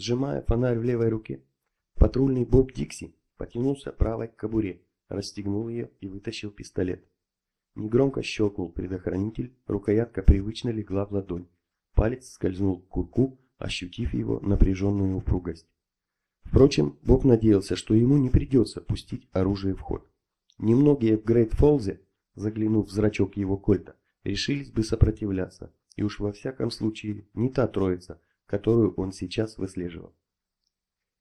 Сжимая фонарь в левой руке, патрульный Боб Дикси потянулся правой к кобуре, расстегнул ее и вытащил пистолет. Негромко щелкнул предохранитель, рукоятка привычно легла в ладонь. Палец скользнул к курку, ощутив его напряженную упругость. Впрочем, Боб надеялся, что ему не придется пустить оружие в ход. Немногие в Грейт-Фолзе, заглянув в зрачок его кольта, решились бы сопротивляться, и уж во всяком случае не та троица, которую он сейчас выслеживал.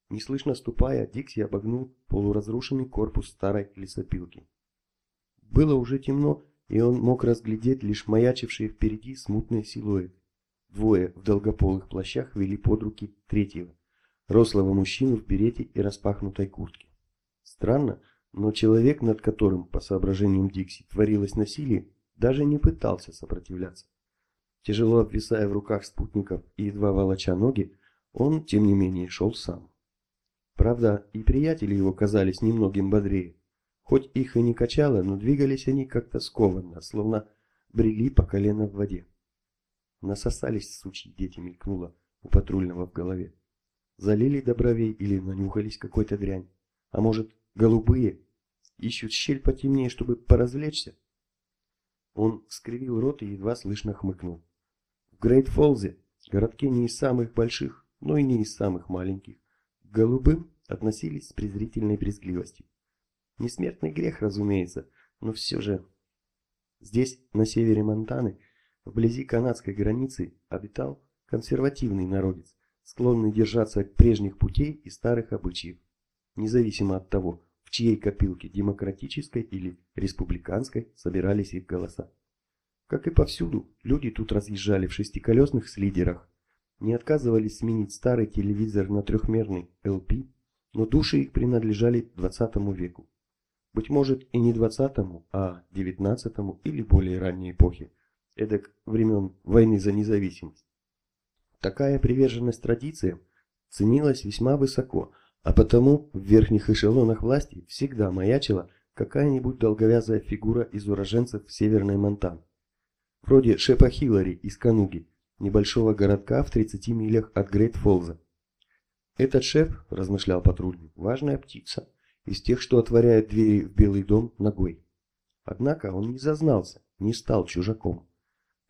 Неслышно ступая, Дикси обогнул полуразрушенный корпус старой лесопилки. Было уже темно, и он мог разглядеть лишь маячившие впереди смутные силуэты. Двое в долгополых плащах вели под руки третьего, рослого мужчину в берете и распахнутой куртке. Странно, но человек, над которым, по соображениям Дикси, творилось насилие, даже не пытался сопротивляться. Тяжело обвисая в руках спутников и едва волоча ноги, он, тем не менее, шел сам. Правда, и приятели его казались немногим бодрее. Хоть их и не качало, но двигались они как-то скованно, словно брели по колено в воде. Насосались сучьи дети, мелькнуло у патрульного в голове. Залили до или нанюхались какой-то дрянь. А может, голубые? Ищут щель потемнее, чтобы поразвлечься? Он скривил рот и едва слышно хмыкнул. В Грейт-Фолзе, городке не из самых больших, но и не из самых маленьких, к голубым относились с презрительной брезгливостью. Несмертный грех, разумеется, но все же... Здесь, на севере Монтаны, вблизи канадской границы, обитал консервативный народец, склонный держаться от прежних путей и старых обычаев, независимо от того, в чьей копилке демократической или республиканской собирались их голоса. Как и повсюду, люди тут разъезжали в шестиколесных слидерах, не отказывались сменить старый телевизор на трехмерный LP, но души их принадлежали 20 веку. Быть может и не 20, а 19 или более ранней эпохи, эдак времен войны за независимость. Такая приверженность традициям ценилась весьма высоко, а потому в верхних эшелонах власти всегда маячила какая-нибудь долговязая фигура из уроженцев Северной Монтаны вроде шефа Хиллари из Кануги, небольшого городка в 30 милях от Грейт-Фолза. Этот шеф, размышлял патрульный, важная птица, из тех, что отворяют двери в Белый дом ногой. Однако он не зазнался, не стал чужаком.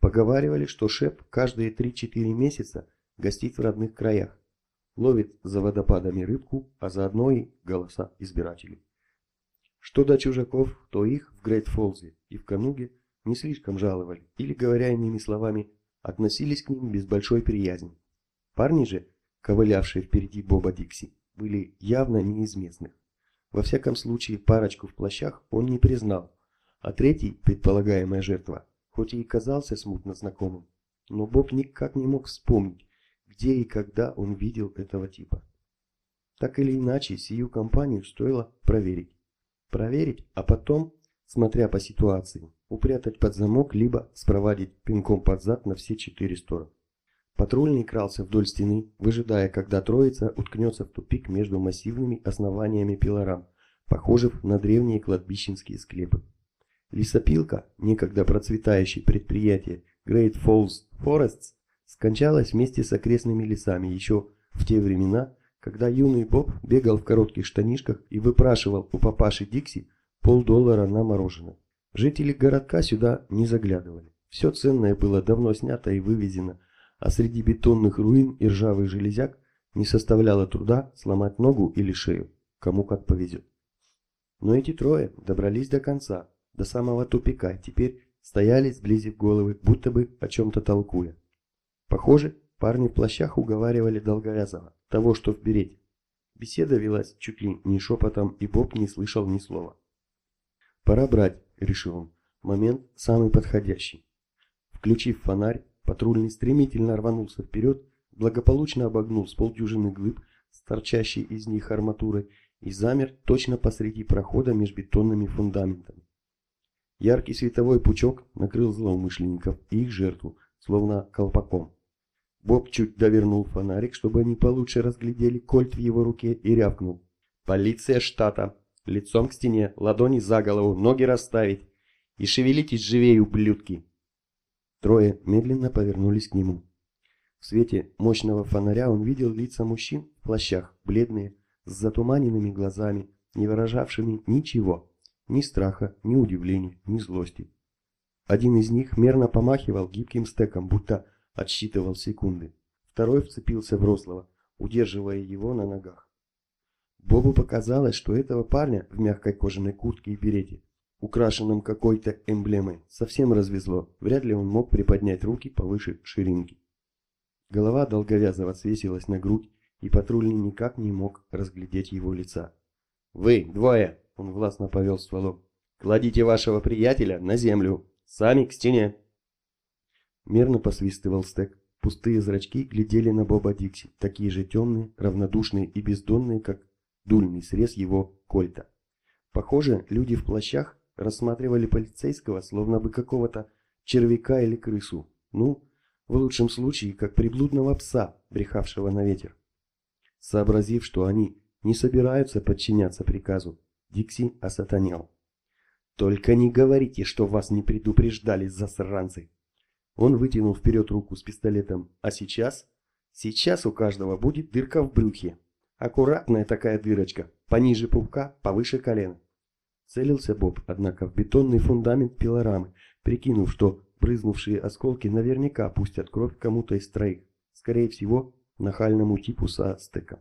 Поговаривали, что шеф каждые 3-4 месяца гостит в родных краях, ловит за водопадами рыбку, а заодно и голоса избирателей. Что до чужаков, то их в Грейт-Фолзе и в Кануге не слишком жаловали или, говоря иными словами, относились к ним без большой приязни. Парни же, ковылявшие впереди Боба Дикси, были явно не из местных. Во всяком случае, парочку в плащах он не признал, а третий, предполагаемая жертва, хоть и казался смутно знакомым, но Боб никак не мог вспомнить, где и когда он видел этого типа. Так или иначе, сию компанию стоило проверить. Проверить, а потом, смотря по ситуации, упрятать под замок, либо спровадить пинком под зад на все четыре стороны. Патрульный крался вдоль стены, выжидая, когда троица уткнется в тупик между массивными основаниями пилорам, похожих на древние кладбищенские склепы. Лесопилка, некогда процветающее предприятие Great Falls Forests, скончалась вместе с окрестными лесами еще в те времена, когда юный Боб бегал в коротких штанишках и выпрашивал у папаши Дикси полдоллара на мороженое. Жители городка сюда не заглядывали. Все ценное было давно снято и вывезено, а среди бетонных руин и ржавых железяк не составляло труда сломать ногу или шею, кому как повезет. Но эти трое добрались до конца, до самого тупика, теперь стояли, сблизив головы, будто бы о чем-то толкуя. Похоже, парни в плащах уговаривали Долговязова, того, что вбереть. Беседа велась чуть ли не шепотом, и Боб не слышал ни слова. «Пора брать», — решил он. «Момент самый подходящий». Включив фонарь, патрульный стремительно рванулся вперед, благополучно обогнул с полдюжины глыб с торчащей из них арматурой и замер точно посреди прохода между бетонными фундаментами. Яркий световой пучок накрыл злоумышленников и их жертву, словно колпаком. Боб чуть довернул фонарик, чтобы они получше разглядели кольт в его руке и рявкнул. «Полиция штата!» Лицом к стене, ладони за голову, ноги расставить. И шевелитесь живее, ублюдки. Трое медленно повернулись к нему. В свете мощного фонаря он видел лица мужчин в плащах, бледные, с затуманенными глазами, не выражавшими ничего, ни страха, ни удивления, ни злости. Один из них мерно помахивал гибким стеком, будто отсчитывал секунды. Второй вцепился в рослого, удерживая его на ногах. Бобу показалось, что этого парня в мягкой кожаной куртке и берете, украшенном какой-то эмблемой, совсем развезло. Вряд ли он мог приподнять руки повыше ширинки. Голова долговязого свесилась на грудь, и патрульный никак не мог разглядеть его лица. «Вы, двое!» — он властно повел стволом. «Кладите вашего приятеля на землю! Сами к стене!» Мерно посвистывал стек. Пустые зрачки глядели на Боба Дикси, такие же темные, равнодушные и бездонные, как дульный срез его кольта. Похоже, люди в плащах рассматривали полицейского словно бы какого-то червяка или крысу. Ну, в лучшем случае, как приблудного пса, брехавшего на ветер. Сообразив, что они не собираются подчиняться приказу, Дикси осатанел. «Только не говорите, что вас не предупреждали, засранцы!» Он вытянул вперед руку с пистолетом. «А сейчас? Сейчас у каждого будет дырка в брюхе. Аккуратная такая дырочка, пониже пупка, повыше колена». Целился Боб, однако, в бетонный фундамент пилорамы, прикинув, что Брызнувшие осколки наверняка пустят кровь кому-то из троих, скорее всего, нахальному типу со стеком.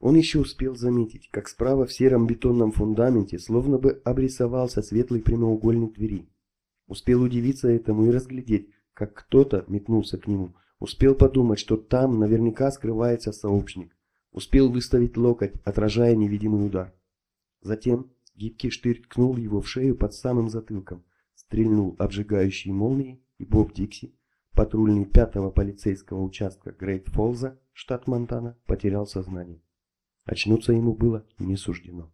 Он еще успел заметить, как справа в сером бетонном фундаменте словно бы обрисовался светлый прямоугольник двери. Успел удивиться этому и разглядеть, как кто-то метнулся к нему. Успел подумать, что там наверняка скрывается сообщник. Успел выставить локоть, отражая невидимый удар. Затем гибкий штырь ткнул его в шею под самым затылком стрельнул обжигающей молнией, и Боб Дикси, патрульный пятого полицейского участка Грейт Фолза, штат Монтана, потерял сознание. Очнуться ему было не суждено.